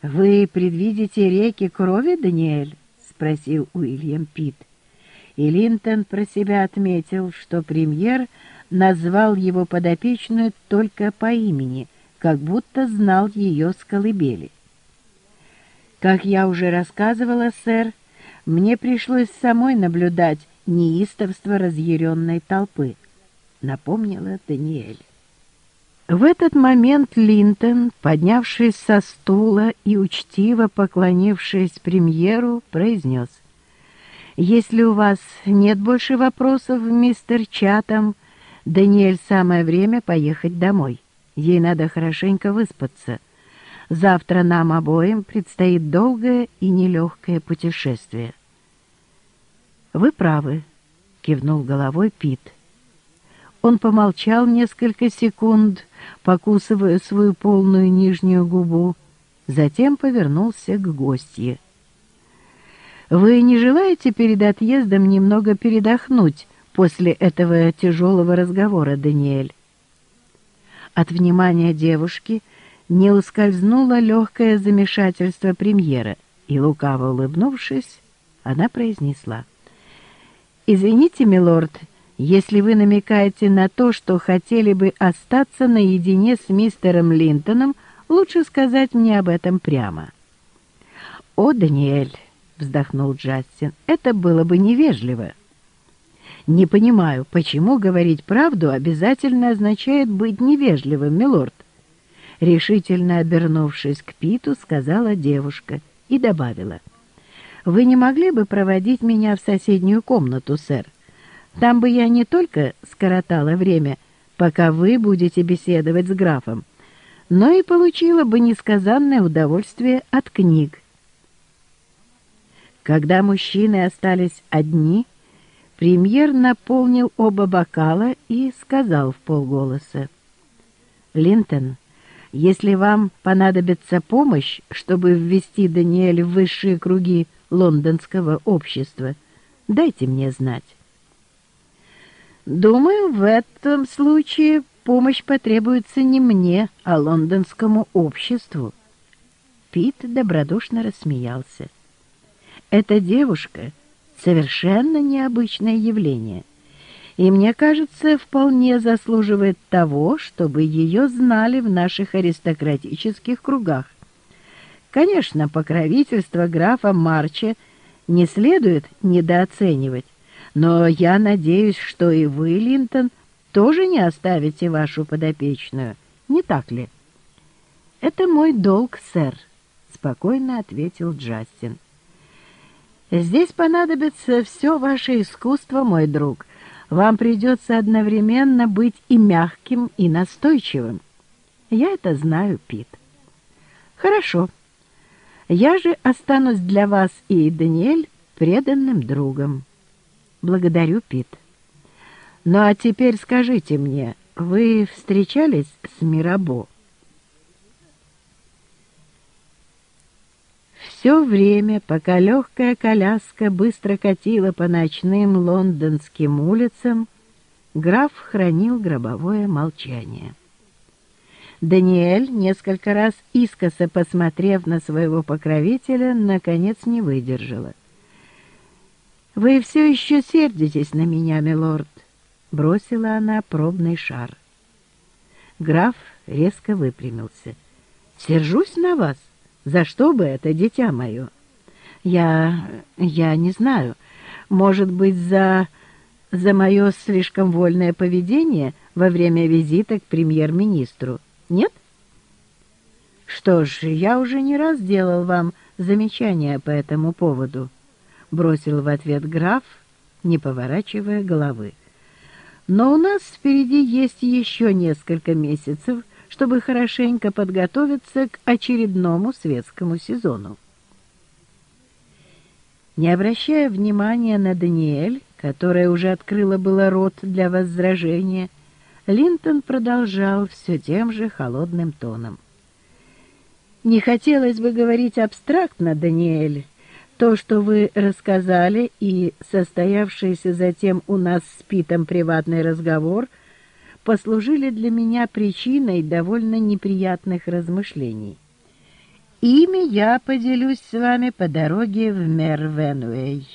«Вы предвидите реки крови, Даниэль?» — спросил Уильям Питт. И Линтон про себя отметил, что премьер назвал его подопечную только по имени, как будто знал ее с колыбели. Как я уже рассказывала, сэр, мне пришлось самой наблюдать неистовство разъяренной толпы, напомнила Даниэль. В этот момент Линтон, поднявшись со стула и учтиво поклонившись премьеру, произнес «Если у вас нет больше вопросов, мистер Чатам, Даниэль, самое время поехать домой. Ей надо хорошенько выспаться. Завтра нам обоим предстоит долгое и нелегкое путешествие». «Вы правы», — кивнул головой Пит. Он помолчал несколько секунд, покусывая свою полную нижнюю губу, затем повернулся к гостье. «Вы не желаете перед отъездом немного передохнуть после этого тяжелого разговора, Даниэль?» От внимания девушки не ускользнуло легкое замешательство премьера, и, лукаво улыбнувшись, она произнесла. «Извините, милорд, — если вы намекаете на то, что хотели бы остаться наедине с мистером Линтоном, лучше сказать мне об этом прямо». «О, Даниэль!» — вздохнул Джастин. «Это было бы невежливо». «Не понимаю, почему говорить правду обязательно означает быть невежливым, милорд?» Решительно обернувшись к Питу, сказала девушка и добавила. «Вы не могли бы проводить меня в соседнюю комнату, сэр? Там бы я не только скоротала время, пока вы будете беседовать с графом, но и получила бы несказанное удовольствие от книг. Когда мужчины остались одни, премьер наполнил оба бокала и сказал в полголоса. «Линтон, если вам понадобится помощь, чтобы ввести Даниэль в высшие круги лондонского общества, дайте мне знать». Думаю, в этом случае помощь потребуется не мне, а лондонскому обществу. Пит добродушно рассмеялся. Эта девушка — совершенно необычное явление, и, мне кажется, вполне заслуживает того, чтобы ее знали в наших аристократических кругах. Конечно, покровительство графа Марча не следует недооценивать, но я надеюсь, что и вы, Линтон, тоже не оставите вашу подопечную, не так ли? Это мой долг, сэр, спокойно ответил Джастин. Здесь понадобится все ваше искусство, мой друг. Вам придется одновременно быть и мягким, и настойчивым. Я это знаю, Пит. Хорошо. Я же останусь для вас и Даниэль преданным другом. Благодарю, Пит. Ну а теперь скажите мне, вы встречались с Мирабо? Все время, пока легкая коляска быстро катила по ночным лондонским улицам, граф хранил гробовое молчание. Даниэль, несколько раз искоса посмотрев на своего покровителя, наконец не выдержала. «Вы все еще сердитесь на меня, милорд», — бросила она пробный шар. Граф резко выпрямился. «Сержусь на вас? За что бы это, дитя мое?» «Я... я не знаю. Может быть, за... за мое слишком вольное поведение во время визита к премьер-министру? Нет?» «Что ж, я уже не раз делал вам замечания по этому поводу». — бросил в ответ граф, не поворачивая головы. «Но у нас впереди есть еще несколько месяцев, чтобы хорошенько подготовиться к очередному светскому сезону». Не обращая внимания на Даниэль, которая уже открыла было рот для возражения, Линтон продолжал все тем же холодным тоном. «Не хотелось бы говорить абстрактно, Даниэль, то, что вы рассказали, и состоявшийся затем у нас с Питом приватный разговор, послужили для меня причиной довольно неприятных размышлений. Ими я поделюсь с вами по дороге в Мервенуэй.